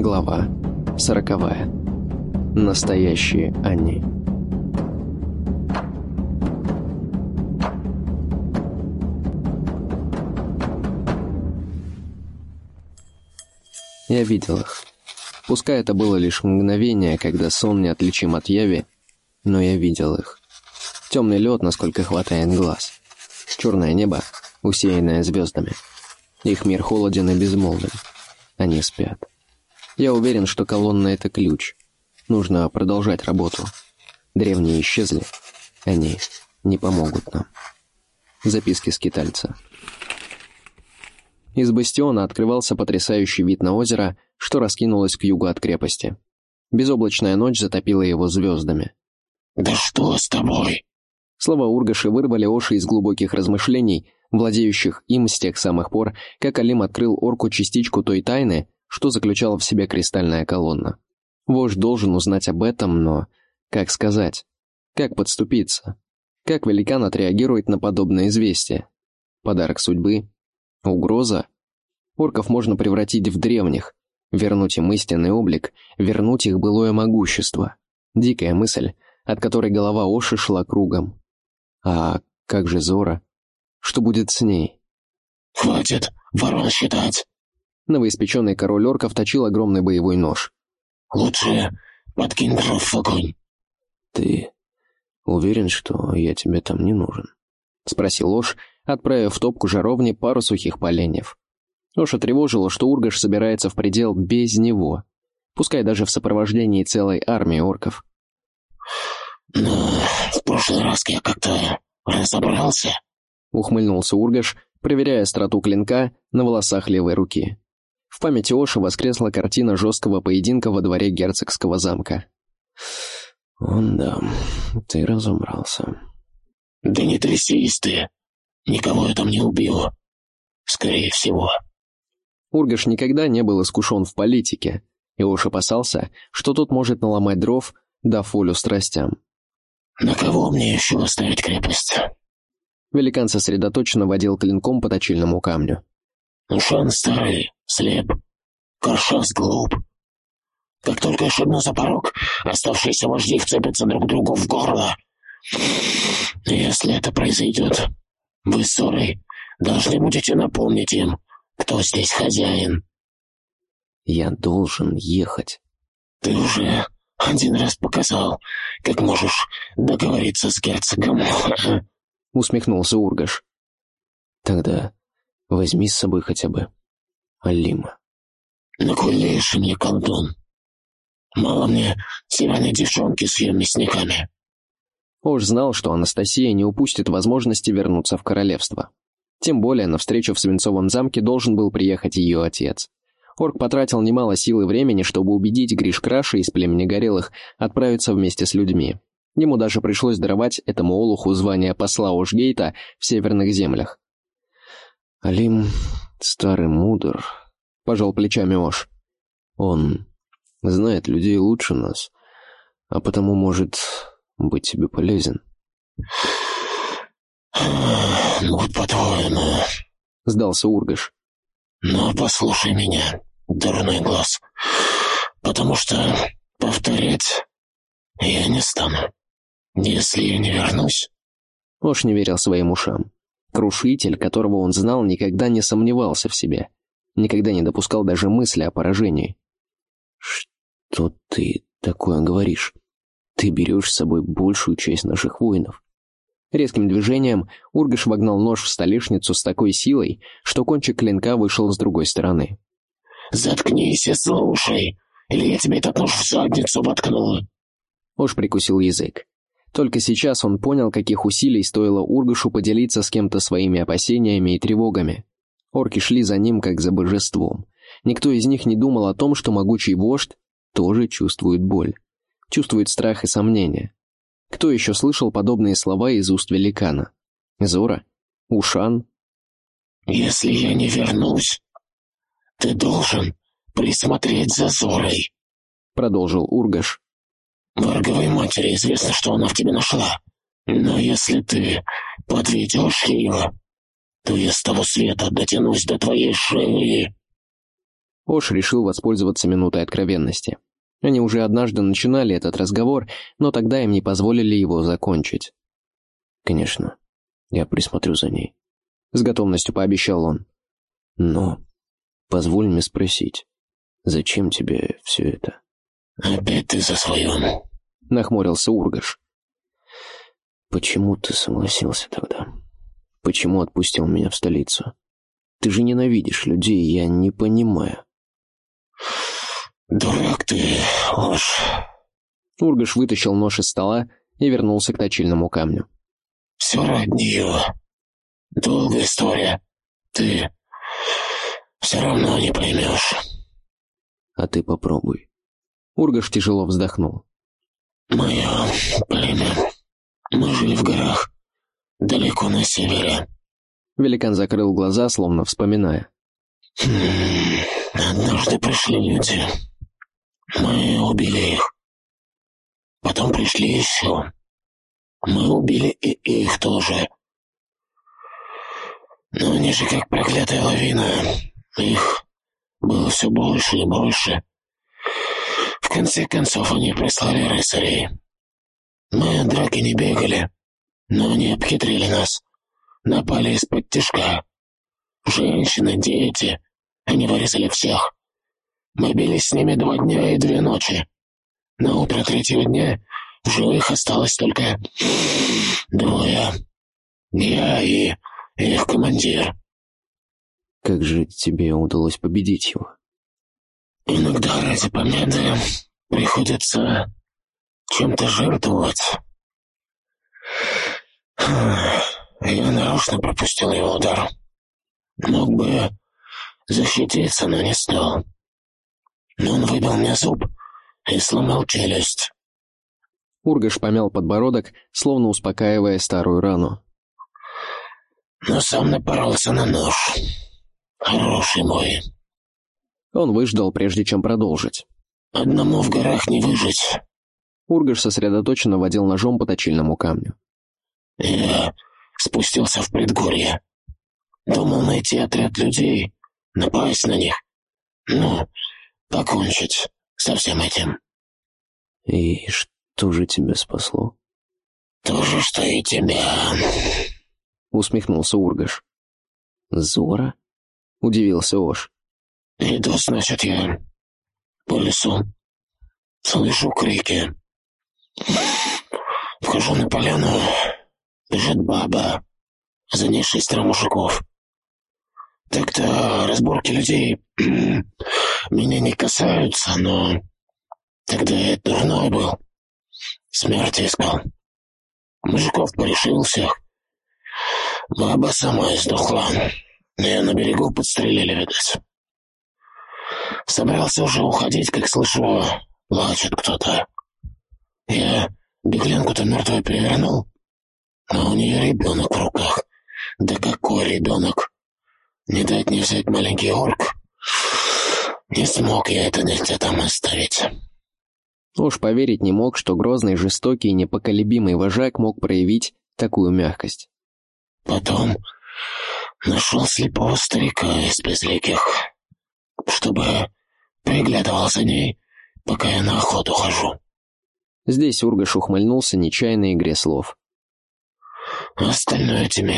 Глава сороковая. Настоящие они. Я видел их. Пускай это было лишь мгновение, когда сон неотличим от яви, но я видел их. Темный лед, насколько хватает глаз. Черное небо, усеянное звездами. Их мир холоден и безмолвен. Они спят. Я уверен, что колонна — это ключ. Нужно продолжать работу. Древние исчезли. Они не помогут нам. Записки скитальца. Из бастиона открывался потрясающий вид на озеро, что раскинулось к югу от крепости. Безоблачная ночь затопила его звездами. «Да что с тобой?» Слова Ургаши вырвали Оши из глубоких размышлений, владеющих им с тех самых пор, как Алим открыл орку частичку той тайны, что заключала в себе кристальная колонна. Вождь должен узнать об этом, но как сказать? Как подступиться? Как великан отреагирует на подобное известие? Подарок судьбы? Угроза? Орков можно превратить в древних, вернуть им истинный облик, вернуть их былое могущество. Дикая мысль, от которой голова Оши шла кругом. А как же Зора? Что будет с ней? «Хватит ворон считать!» Новоиспеченный король орков точил огромный боевой нож. «Лучше подкинь дров в огонь!» «Ты уверен, что я тебе там не нужен?» — спросил Ош, отправив в топку жаровни пару сухих поленьев. Оша тревожило, что Ургаш собирается в предел без него, пускай даже в сопровождении целой армии орков. «Ну, в прошлый раз я как-то разобрался», — ухмыльнулся Ургаш, проверяя остроту клинка на волосах левой руки. В памяти Оши воскресла картина жесткого поединка во дворе герцогского замка. «Он да, ты разобрался». «Да не трясись ты. Никого я там не убил. Скорее всего». Ургаш никогда не был искушен в политике, и уж опасался, что тут может наломать дров, дав волю страстям. «На кого мне еще оставить крепость?» Великан сосредоточенно водил клинком по точильному камню. «Шан старый, слеп. Каршас глуп. Как только я шагну за порог, оставшиеся вожди вцепятся друг другу в горло. Если это произойдет, вы с Сорой должны будете напомнить им, кто здесь хозяин. Я должен ехать. Ты уже один раз показал, как можешь договориться с герцогом. Усмехнулся Ургаш. Тогда возьми с собой хотя бы Алима. На кой лишь мне колдун? Мало мне северной девчонки с ее мясниками. Ош знал, что Анастасия не упустит возможности вернуться в королевство. Тем более на встречу в Свинцовом замке должен был приехать ее отец. Орк потратил немало сил и времени, чтобы убедить Гриш Краша из племени Горелых отправиться вместе с людьми. Ему даже пришлось даровать этому олуху звание посла Ошгейта в северных землях. «Алим старый мудр», — пожал плечами Ош. «Он знает людей лучше нас, а потому может быть тебе полезен». «Ну, по-твоему...» — сдался Ургаш. «Но послушай меня, дурной глаз, потому что повторять я не стану. Если я не вернусь...» Ош не верил своим ушам. Крушитель, которого он знал, никогда не сомневался в себе. Никогда не допускал даже мысли о поражении. «Что ты такое говоришь? Ты берешь с собой большую часть наших воинов. Резким движением Ургаш вогнал нож в столешницу с такой силой, что кончик клинка вышел с другой стороны. «Заткнись и слушай, или я тебе этот нож в задницу воткну!» Уж прикусил язык. Только сейчас он понял, каких усилий стоило Ургашу поделиться с кем-то своими опасениями и тревогами. Орки шли за ним, как за божеством. Никто из них не думал о том, что могучий вождь тоже чувствует боль. Чувствует страх и сомнения. Кто еще слышал подобные слова из уст великана? Зора? Ушан? «Если я не вернусь, ты должен присмотреть за Зорой», — продолжил Ургаш. «Варговой матери известно, что она в тебе нашла. Но если ты подведешь ее, то я с того света дотянусь до твоей шеи». Ош решил воспользоваться минутой откровенности. Они уже однажды начинали этот разговор, но тогда им не позволили его закончить. «Конечно, я присмотрю за ней», — с готовностью пообещал он. «Но позволь мне спросить, зачем тебе все это?» «Опять ты за своем», — нахмурился Ургаш. «Почему ты согласился тогда? Почему отпустил меня в столицу? Ты же ненавидишь людей, я не понимаю». «Дурак ты, ложь!» Ургаш вытащил нож из стола и вернулся к точильному камню. «Все ради нее. Долгая история. Ты все равно не поймешь». «А ты попробуй». Ургаш тяжело вздохнул. «Мое племя. Мы жили в горах, далеко на севере». Великан закрыл глаза, словно вспоминая. «Хм, «Однажды пришли люди». Мы убили их. Потом пришли еще. Мы убили и их тоже. Но они же как проклятая лавина. Их было все больше и больше. В конце концов они прислали рыцарей. Мы от драки не бегали, но они обхитрили нас. Напали из-под тяжка. Женщины, дети. Они вырезали всех. Мы бились с ними два дня и две ночи. На утро третьего дня в живых осталось только двое. Я и их командир. Как же тебе удалось победить его? Иногда ради победы приходится чем-то жертвовать. Я нарочно пропустил его удар. Мог бы защититься, но не стал но он выбил мне зуб и сломал челюсть. Ургаш помял подбородок, словно успокаивая старую рану. Но сам напоролся на нож. Хороший мой. Он выждал, прежде чем продолжить. Одному в горах не выжить. Ургаш сосредоточенно водил ножом по точильному камню. Я спустился в предгорье. Думал найти отряд людей, напасть на них. Ну, покончить со всем этим. И что же тебя спасло? То же, что и тебя. Усмехнулся Ургаш. Зора? Удивился Ош. Иду, значит, я по лесу. Слышу крики. Вхожу на поляну. Бежит баба. За ней шестеро мужиков. Так-то разборки людей меня не касаются, но тогда я дурной был. Смерти искал. Мужиков порешил всех. Баба сама издохла. Ее на берегу подстрелили, видать. Собрался уже уходить, как слышу, плачет кто-то. Я беглянку-то мертвую перевернул, а у нее ребенок в руках. Да какой ребенок? Не дать не взять маленький орк. Не смог я это нельзя там оставить. Уж поверить не мог, что грозный, жестокий непоколебимый вожак мог проявить такую мягкость. Потом нашел слепого старика из безликих, чтобы приглядывал за ней, пока я на охоту хожу. Здесь Ургаш ухмыльнулся нечаянной игре слов. Остальное тебе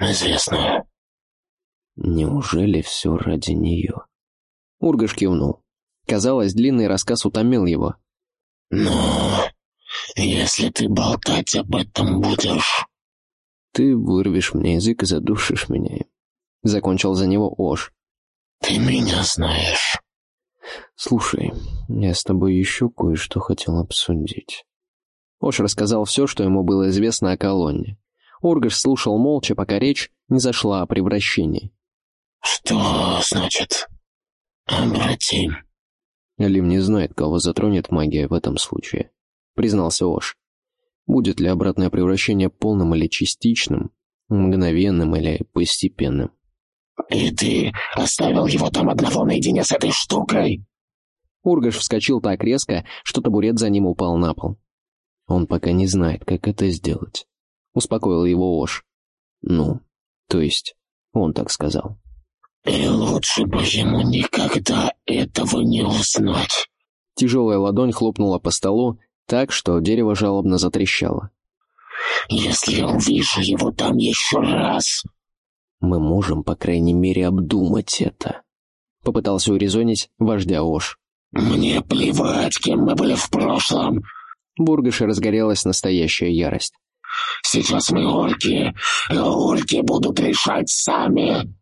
известно. Неужели все ради нее? Ургаш кивнул. Казалось, длинный рассказ утомил его. «Но если ты болтать об этом будешь...» «Ты вырвешь мне язык и задушишь меня». Закончил за него Ош. «Ты меня знаешь». «Слушай, я с тобой еще кое-что хотел обсудить». Ош рассказал все, что ему было известно о колонне. Ургаш слушал молча, пока речь не зашла о превращении. «Что значит обратим?» Лим не знает, кого затронет магия в этом случае, признался Ош. Будет ли обратное превращение полным или частичным, мгновенным или постепенным? «И ты оставил его там одного наедине с этой штукой?» Ургаш вскочил так резко, что табурет за ним упал на пол. «Он пока не знает, как это сделать», — успокоил его Ош. «Ну, то есть, он так сказал». И лучше бы ему никогда этого не узнать. Тяжелая ладонь хлопнула по столу так, что дерево жалобно затрещало. «Если я увижу его там еще раз...» «Мы можем, по крайней мере, обдумать это», — попытался урезонить вождя Ош. «Мне плевать, кем мы были в прошлом!» Бургаше разгорелась настоящая ярость. «Сейчас мы орки, и орки будут решать сами!»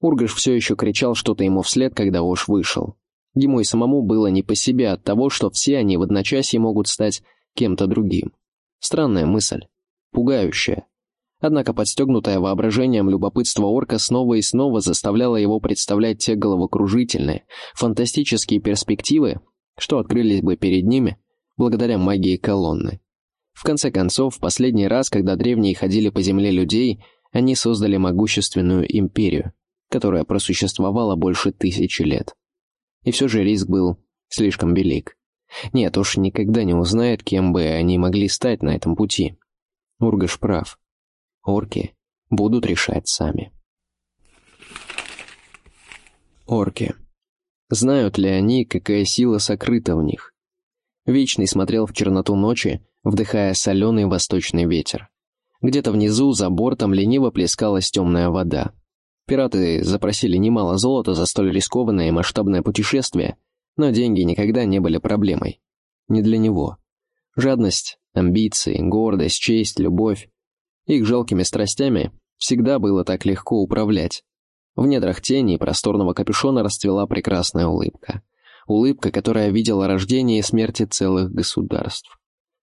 Ургаш все еще кричал что-то ему вслед, когда Ош вышел. Ему и самому было не по себе от того, что все они в одночасье могут стать кем-то другим. Странная мысль. Пугающая. Однако подстегнутое воображением любопытство орка снова и снова заставляло его представлять те головокружительные, фантастические перспективы, что открылись бы перед ними благодаря магии колонны. В конце концов, в последний раз, когда древние ходили по земле людей, они создали могущественную империю, которая просуществовала больше тысячи лет. И все же риск был слишком велик. Нет, уж никогда не узнает, кем бы они могли стать на этом пути. Ургаш прав. Орки будут решать сами. Орки. Знают ли они, какая сила сокрыта в них? Вечный смотрел в черноту ночи, вдыхая соленый восточный ветер. Где-то внизу, за бортом, лениво плескалась темная вода. Пираты запросили немало золота за столь рискованное и масштабное путешествие, но деньги никогда не были проблемой. Не для него. Жадность, амбиции, гордость, честь, любовь. Их жалкими страстями всегда было так легко управлять. В недрах тени и просторного капюшона расцвела прекрасная улыбка. Улыбка, которая видела рождение и смерти целых государств.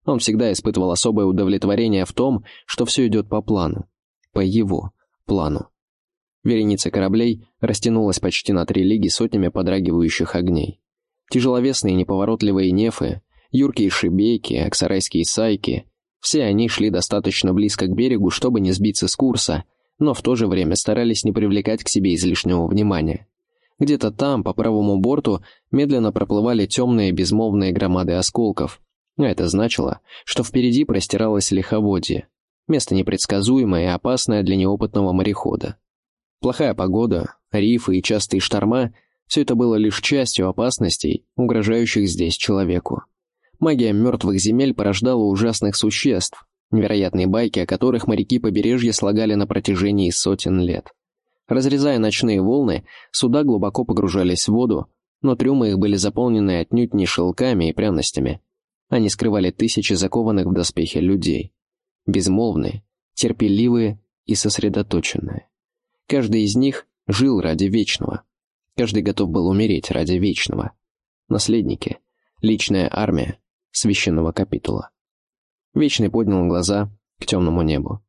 Он всегда испытывал особое удовлетворение в том, что все идет по плану. По его плану. Вереница кораблей растянулась почти на три лиги сотнями подрагивающих огней. Тяжеловесные неповоротливые нефы, юркие шибейки, аксарайские сайки — все они шли достаточно близко к берегу, чтобы не сбиться с курса, но в то же время старались не привлекать к себе излишнего внимания. Где-то там, по правому борту, медленно проплывали темные безмолвные громады осколков. А это значило, что впереди простиралось лиховодье. Место непредсказуемое и опасное для неопытного морехода. Плохая погода, рифы и частые шторма — все это было лишь частью опасностей, угрожающих здесь человеку. Магия мертвых земель порождала ужасных существ, невероятные байки, о которых моряки побережья слагали на протяжении сотен лет. Разрезая ночные волны, суда глубоко погружались в воду, но трюмы их были заполнены отнюдь не шелками и пряностями. Они скрывали тысячи закованных в доспехи людей. Безмолвные, терпеливые и сосредоточенные. Каждый из них жил ради вечного. Каждый готов был умереть ради вечного. Наследники, личная армия, священного капитула. Вечный поднял глаза к темному небу.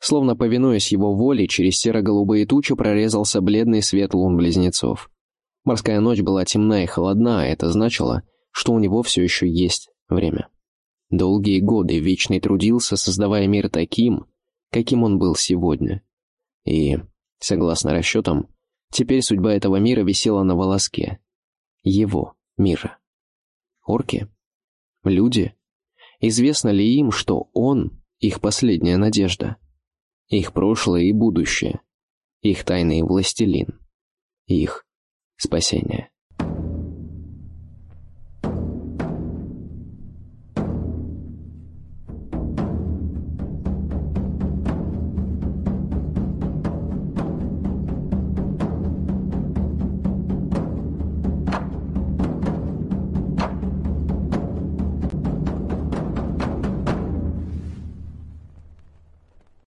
Словно повинуясь его воле, через серо-голубые тучи прорезался бледный свет лун-близнецов. Морская ночь была темна и холодна, а это значило, что у него все еще есть время. Долгие годы Вечный трудился, создавая мир таким, каким он был сегодня. И Согласно расчетам, теперь судьба этого мира висела на волоске. Его мира. Орки? Люди? Известно ли им, что он — их последняя надежда? Их прошлое и будущее? Их тайный властелин? Их спасение?